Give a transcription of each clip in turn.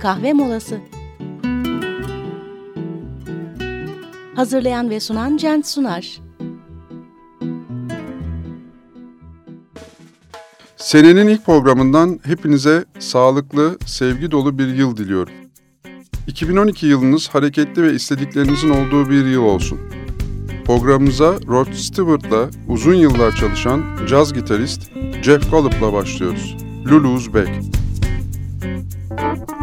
kahve molası. Hazırlayan ve sunan Cent Sunar. Senenin ilk programından hepinize sağlıklı, sevgi dolu bir yıl diliyorum. 2012 yılınız hareketli ve istediklerinizin olduğu bir yıl olsun. Programımıza Rod Stewart'la uzun yıllar çalışan caz gitarist Jeff Gallup'la başlıyoruz. Lulu's Back. Grammy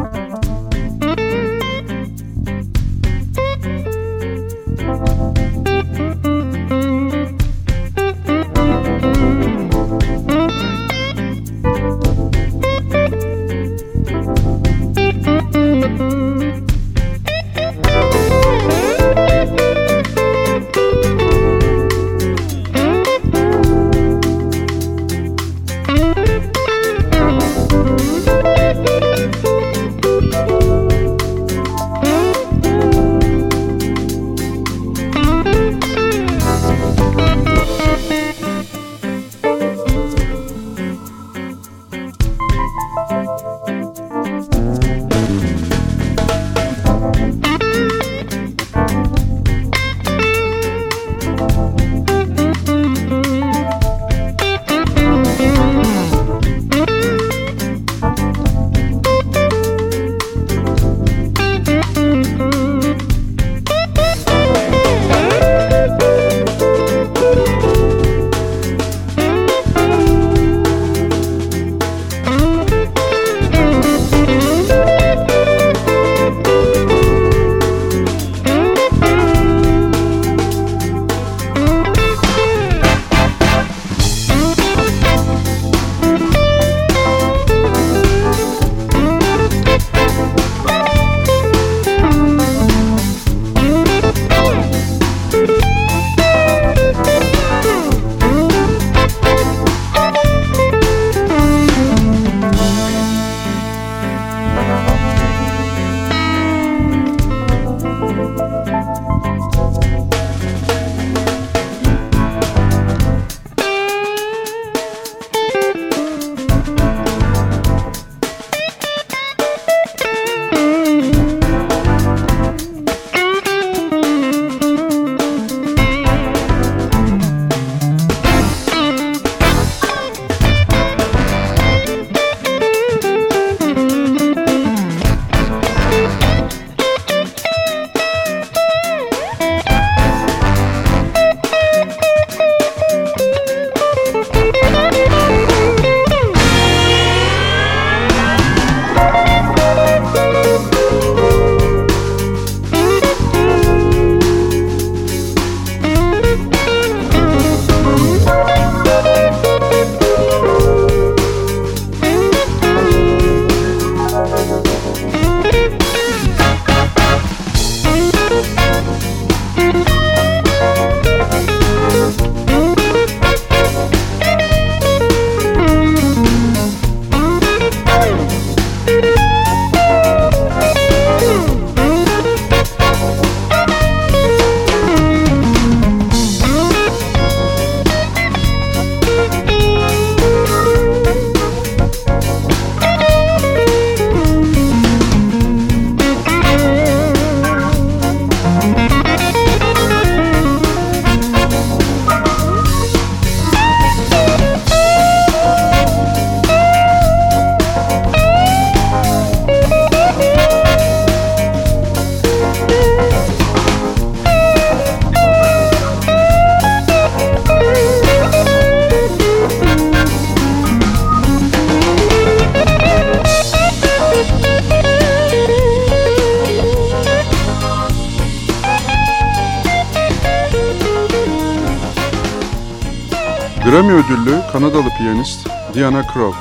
piyanist Diana Krall,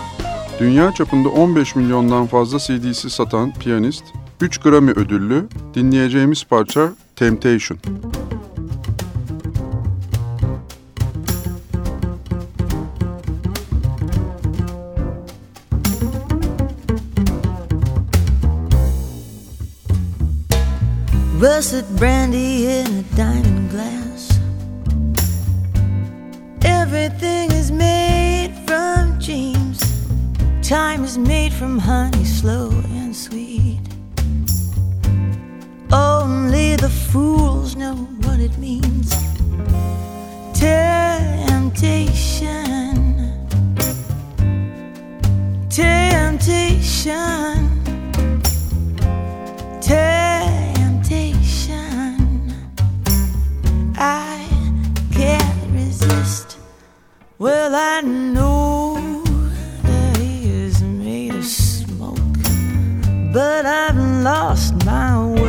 dünya çapında 15 milyondan fazla CD'si satan piyanist, 3 Grammy ödüllü dinleyeceğimiz parça Temptation. but I've lost my way.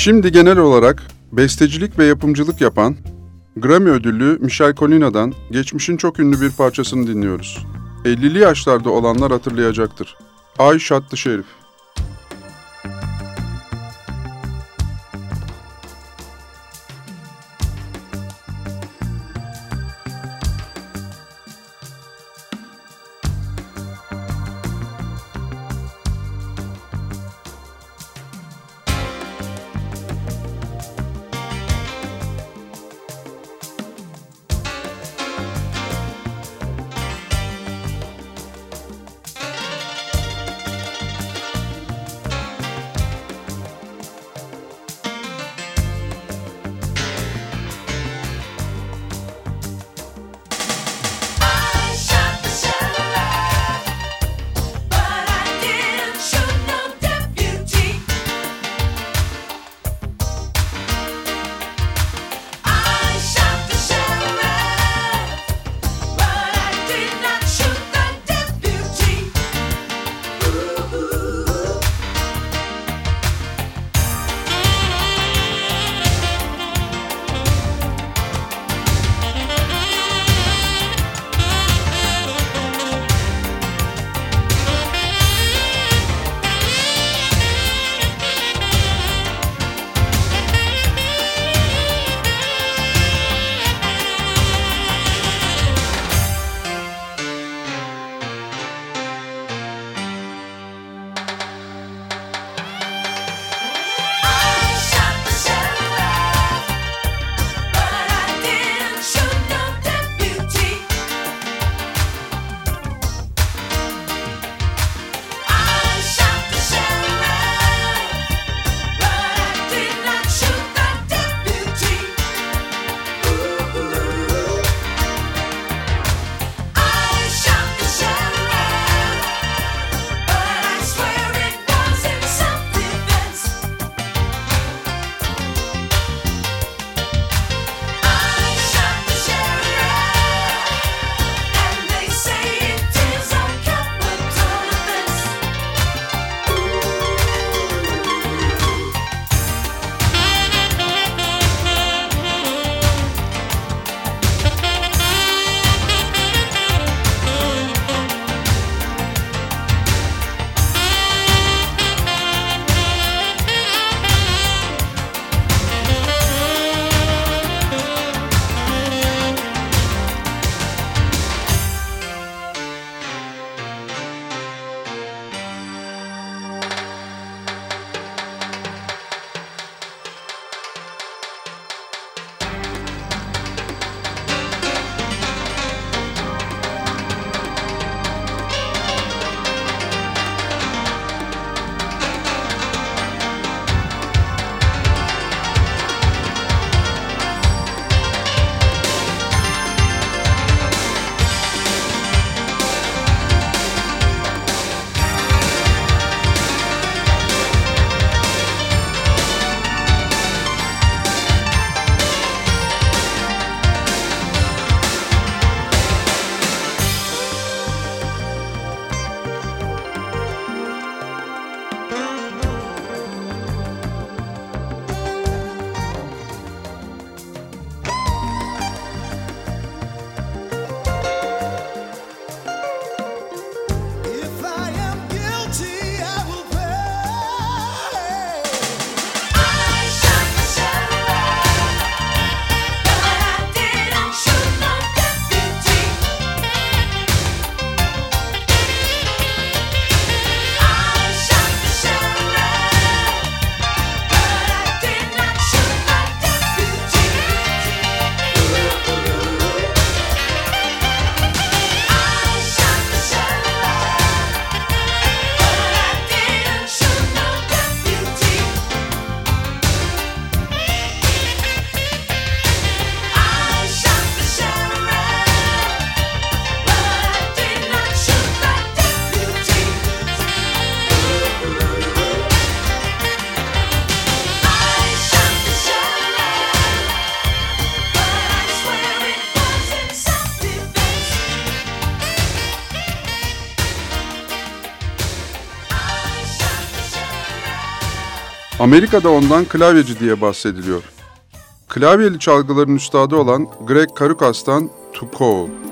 Şimdi genel olarak bestecilik ve yapımcılık yapan Grammy ödüllü Michel Colina'dan geçmişin çok ünlü bir parçasını dinliyoruz. 50'li yaşlarda olanlar hatırlayacaktır. Ay Şatlı Şerif. Amerika'da ondan klavyeci diye bahsediliyor. Klavyeli çalgıların üstadı olan Greg Karukas'tan To Call.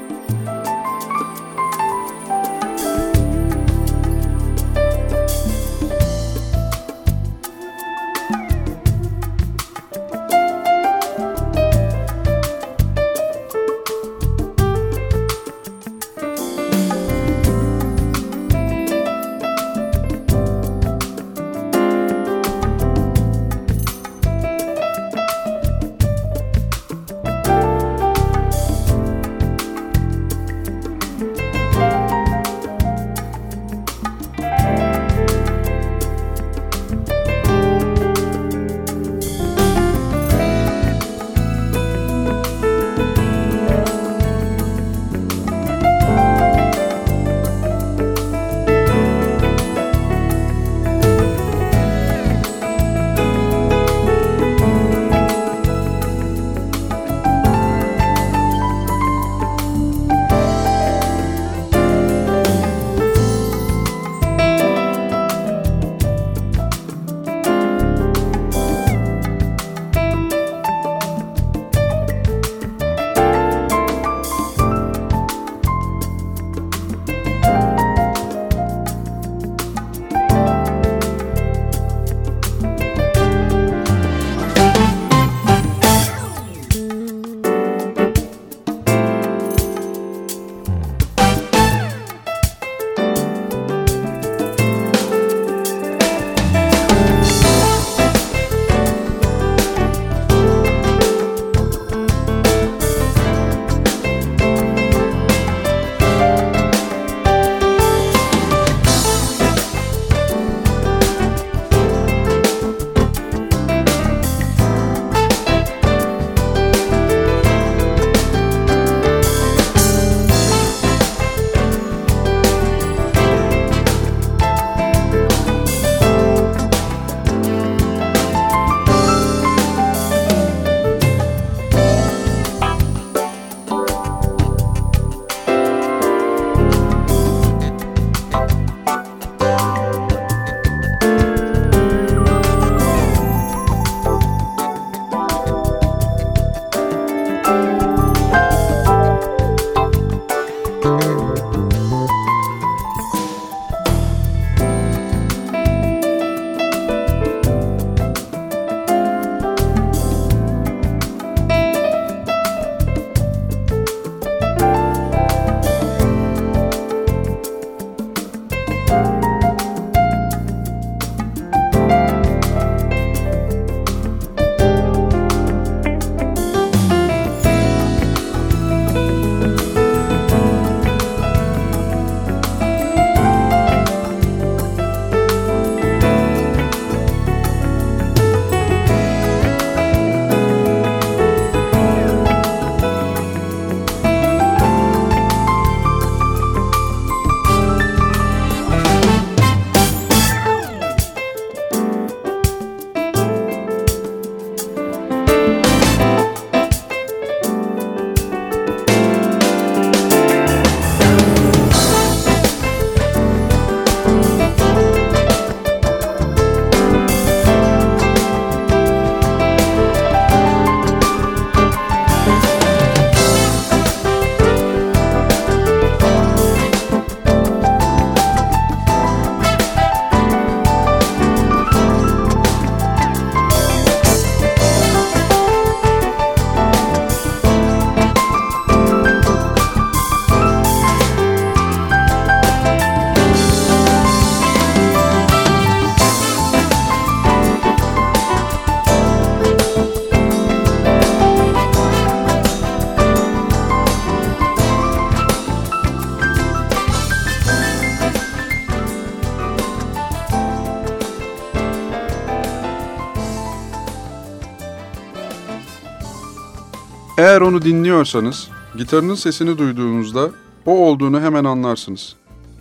Eğer onu dinliyorsanız, gitarının sesini duyduğunuzda o olduğunu hemen anlarsınız.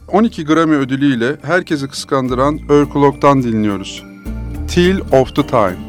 12 Grammy ödülüyle herkesi kıskandıran Örkulok'tan dinliyoruz. Till of the Time.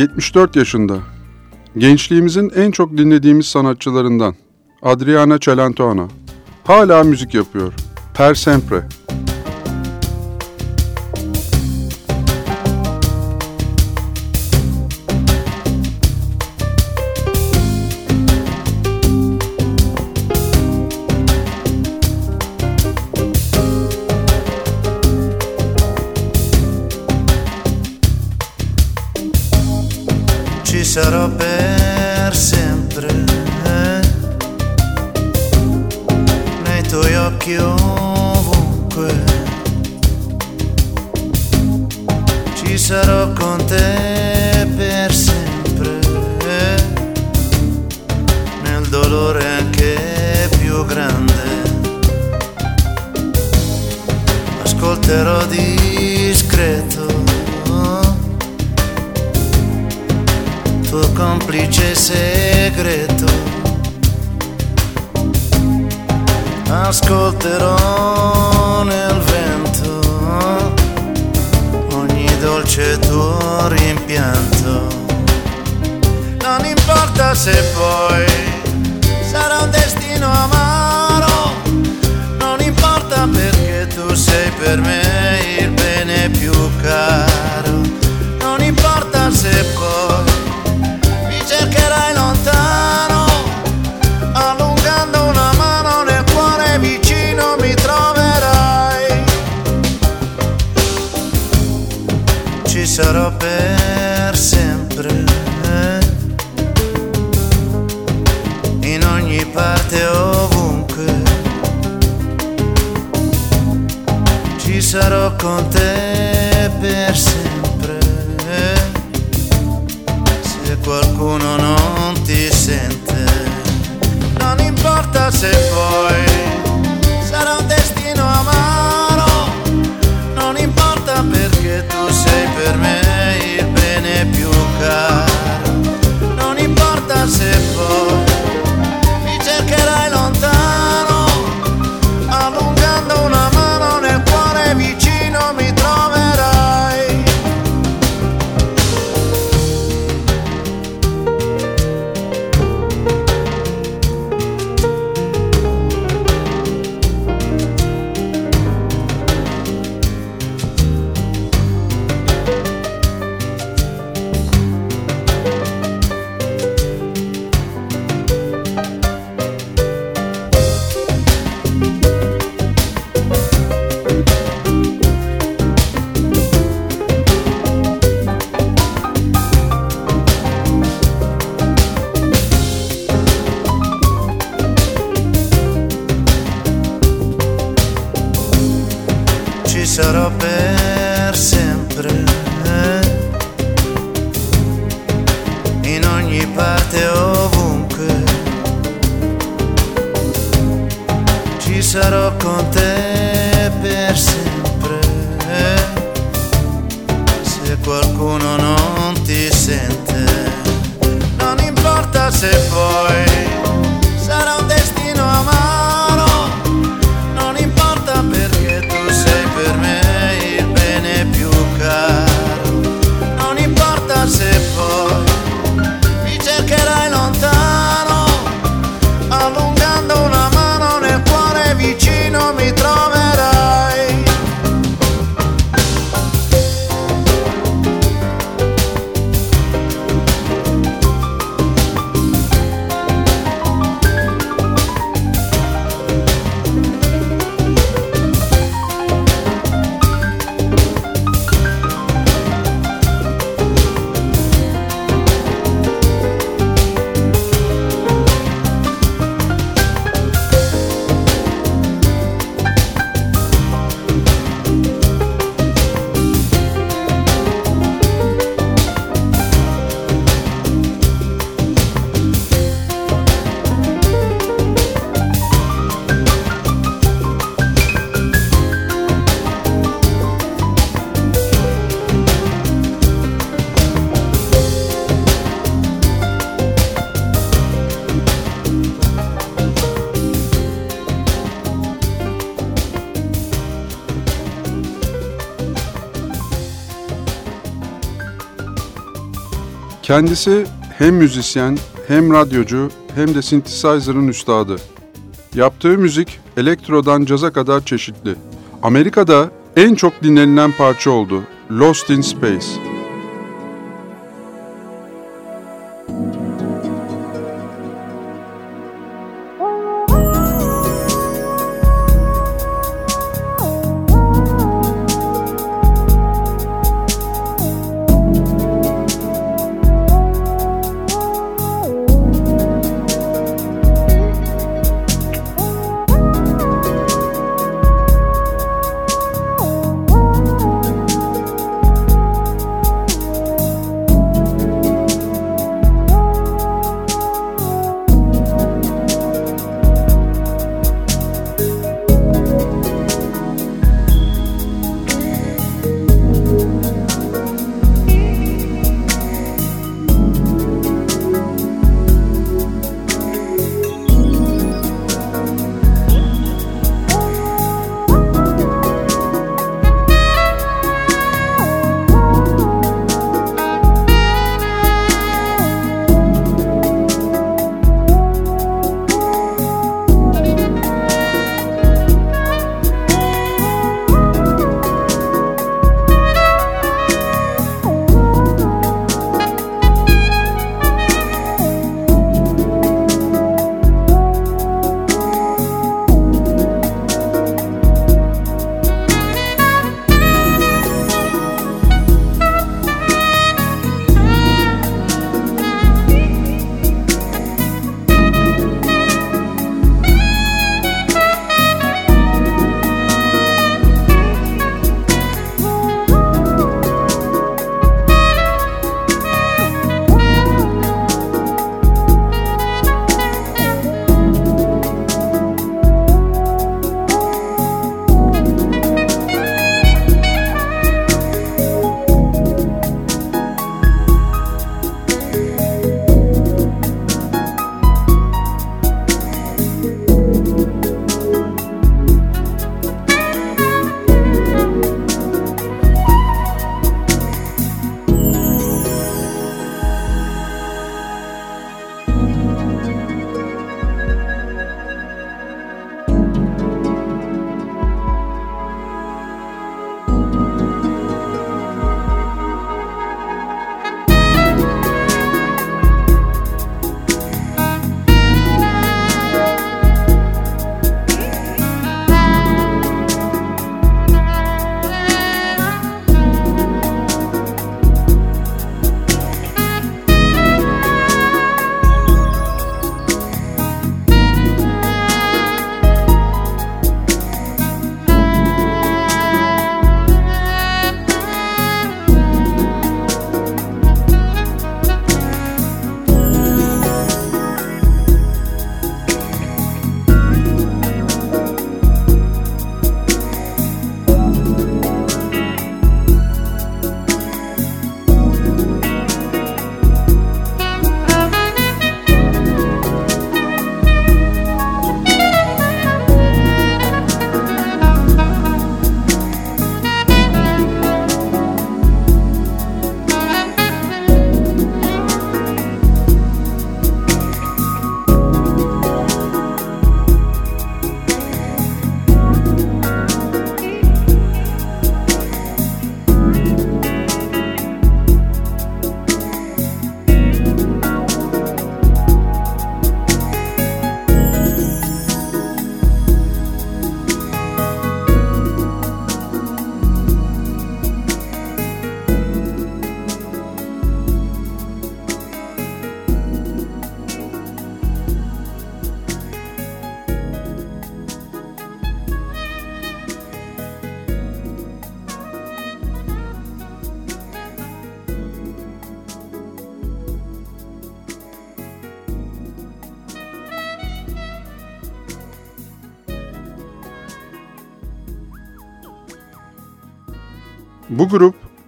74 yaşında. Gençliğimizin en çok dinlediğimiz sanatçılarından. Adriana Celentano. Hala müzik yapıyor. Per sempre. Importa se poi sarà un destino amaro, non importa perché tu sei per me il bene più caro. Non importa se poi con te per sempre se qualcuno non ti sente. Non importa se poi ci sarò per sempre in ogni parte ovunque. Ci sarò con te per sempre se qualcuno non ti sente non importa se poi Kendisi hem müzisyen, hem radyocu, hem de synthesizer'ın üstadı. Yaptığı müzik elektrodan caza kadar çeşitli. Amerika'da en çok dinlenilen parça oldu. Lost in Space.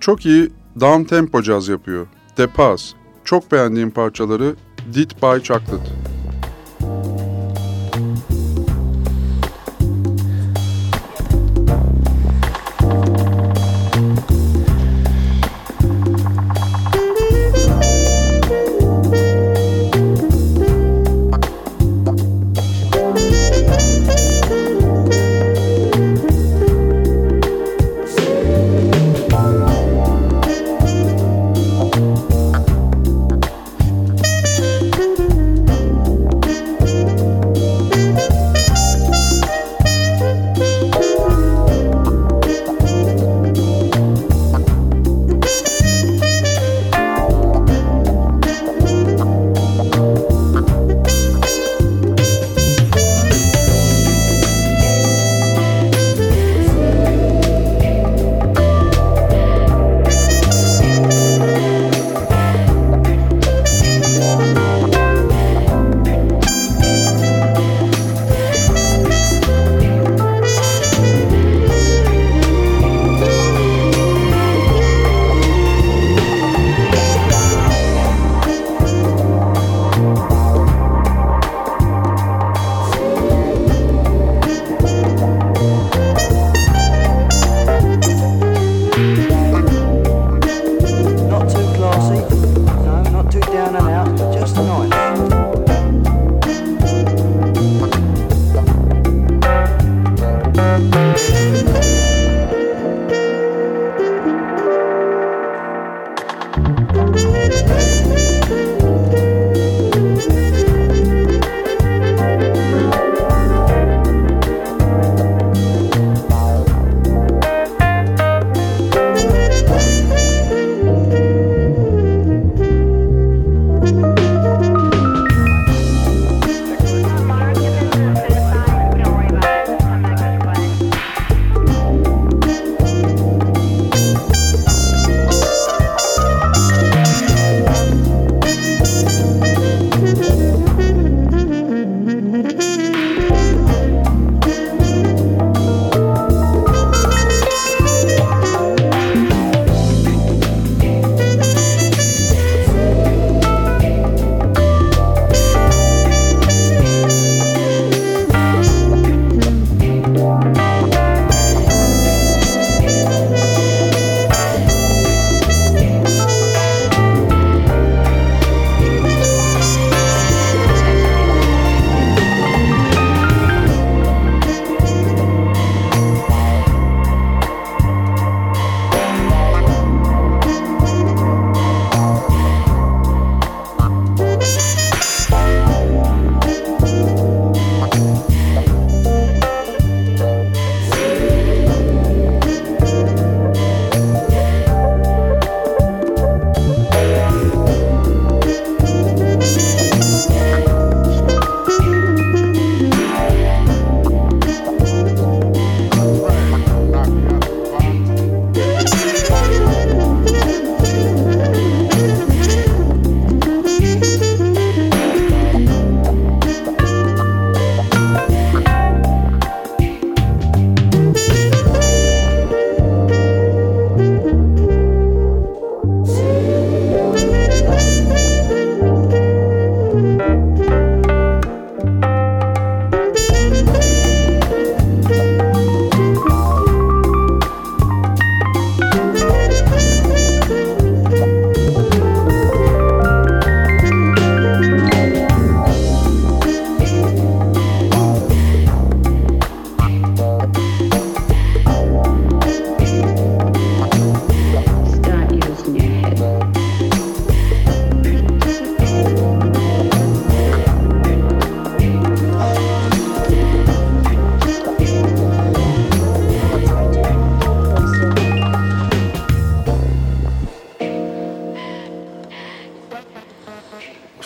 Çok iyi down tempo caz yapıyor. The Paz. Çok beğendiğim parçaları Did by Chocolate.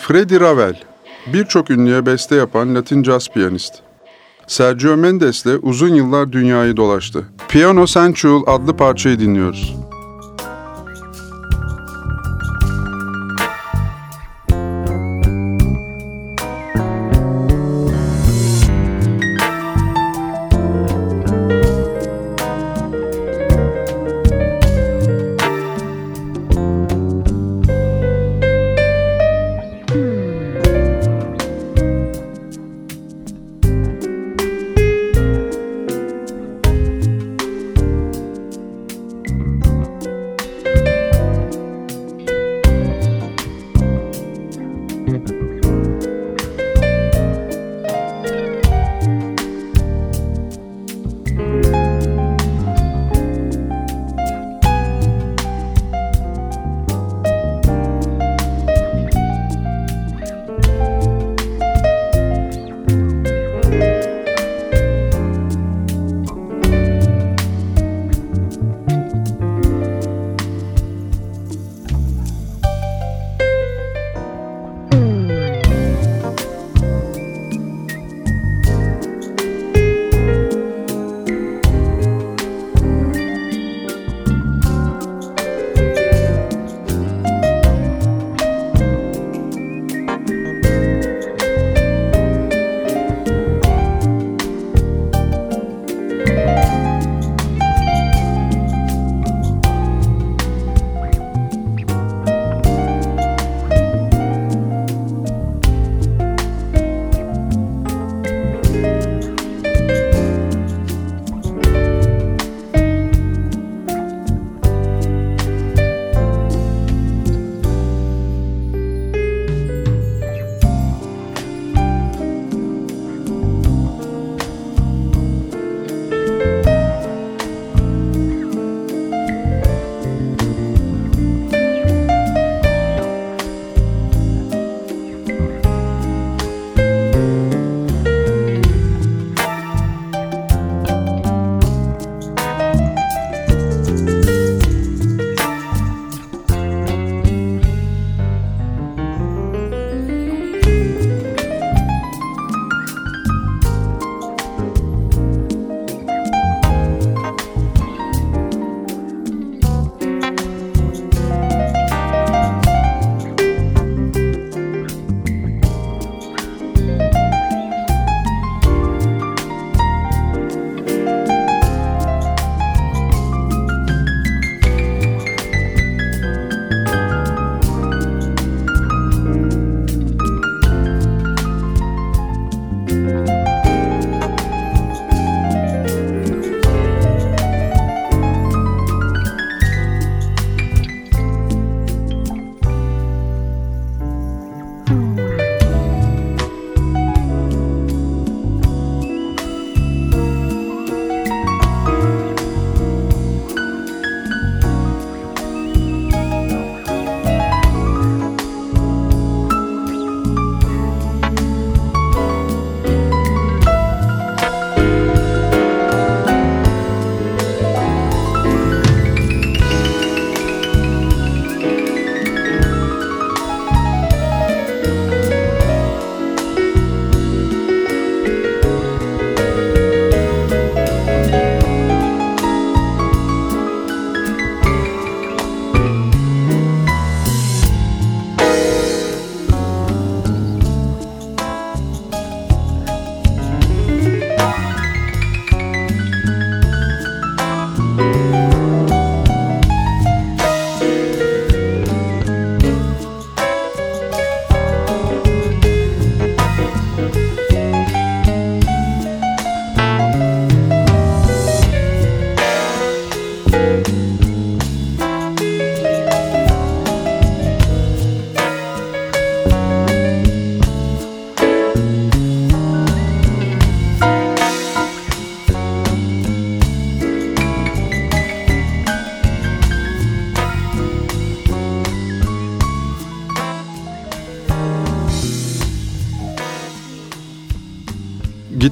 Freddie Ravel, birçok ünlüye beste yapan Latin jazz piyanist. Sergio Mendes'le uzun yıllar dünyayı dolaştı. Piano Sensual adlı parçayı dinliyoruz.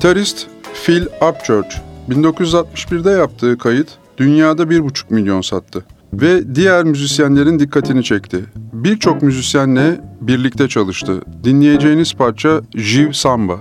Gitarist Phil Upchurch 1961'de yaptığı kayıt dünyada 1,5 milyon sattı. ve diğer müzisyenlerin dikkatini çekti. Birçok müzisyenle birlikte çalıştı. Dinleyeceğiniz parça Jiv Samba.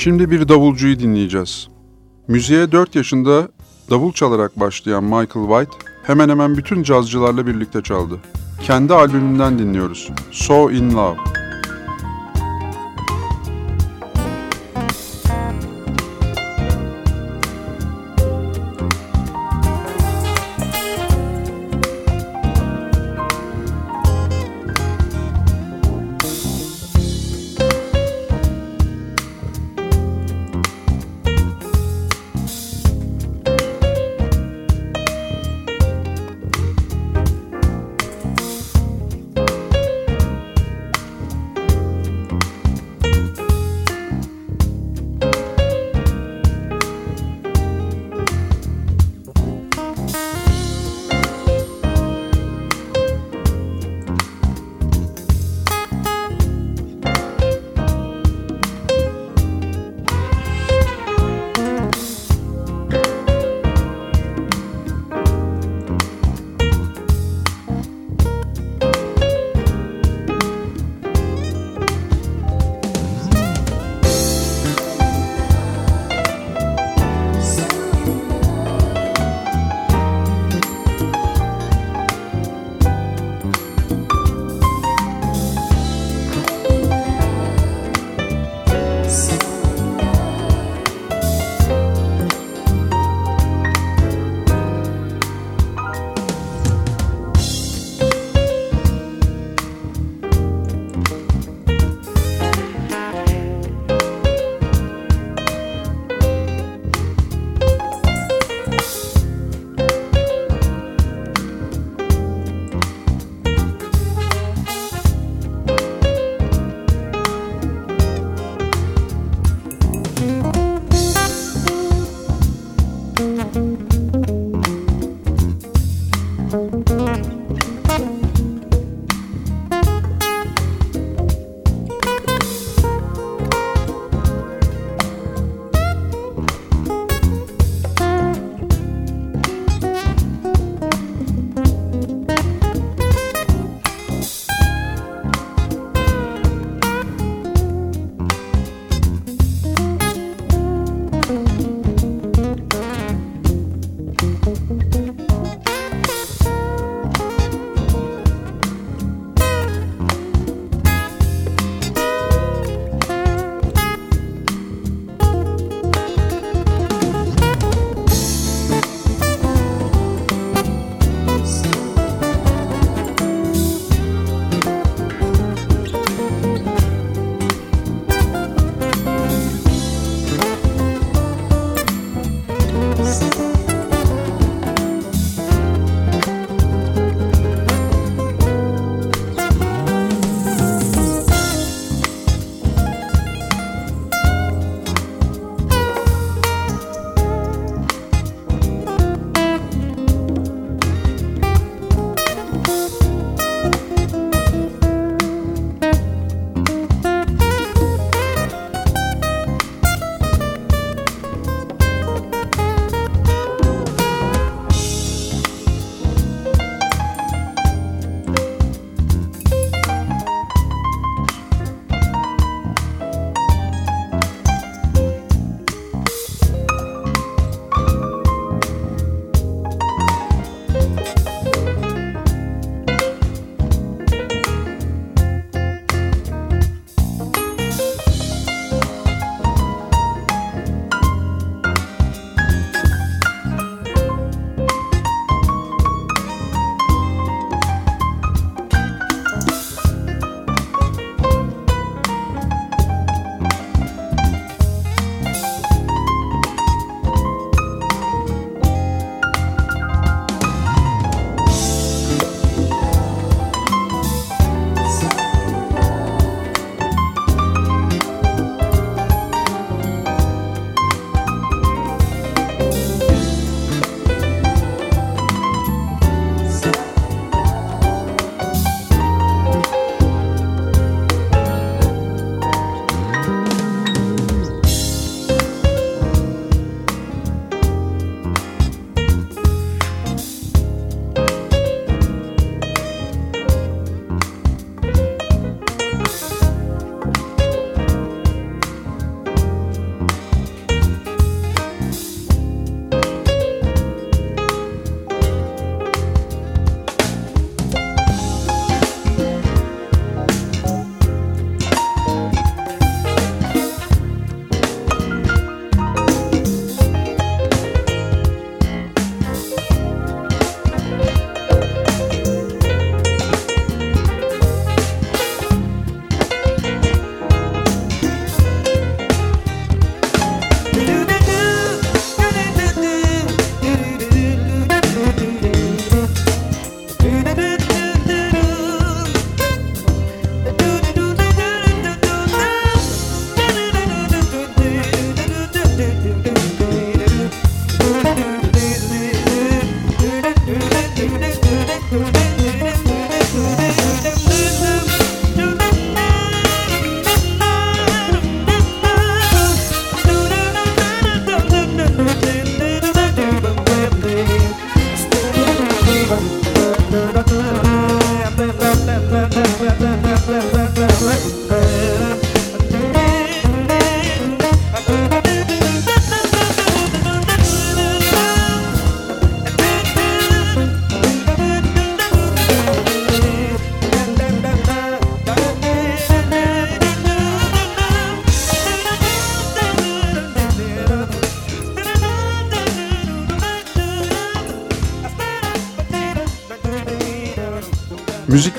Şimdi bir davulcuyu dinleyeceğiz. Müziğe 4 yaşında davul çalarak başlayan Michael White hemen hemen bütün cazcılarla birlikte çaldı. Kendi albümünden dinliyoruz. So In Love.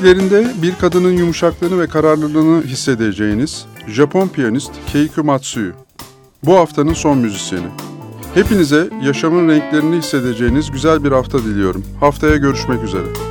Müziklerinde bir kadının yumuşaklığını ve kararlılığını hissedeceğiniz Japon piyanist Keiko Matsuyu. Bu haftanın son müzisyeni. Hepinize yaşamın renklerini hissedeceğiniz güzel bir hafta diliyorum. Haftaya görüşmek üzere.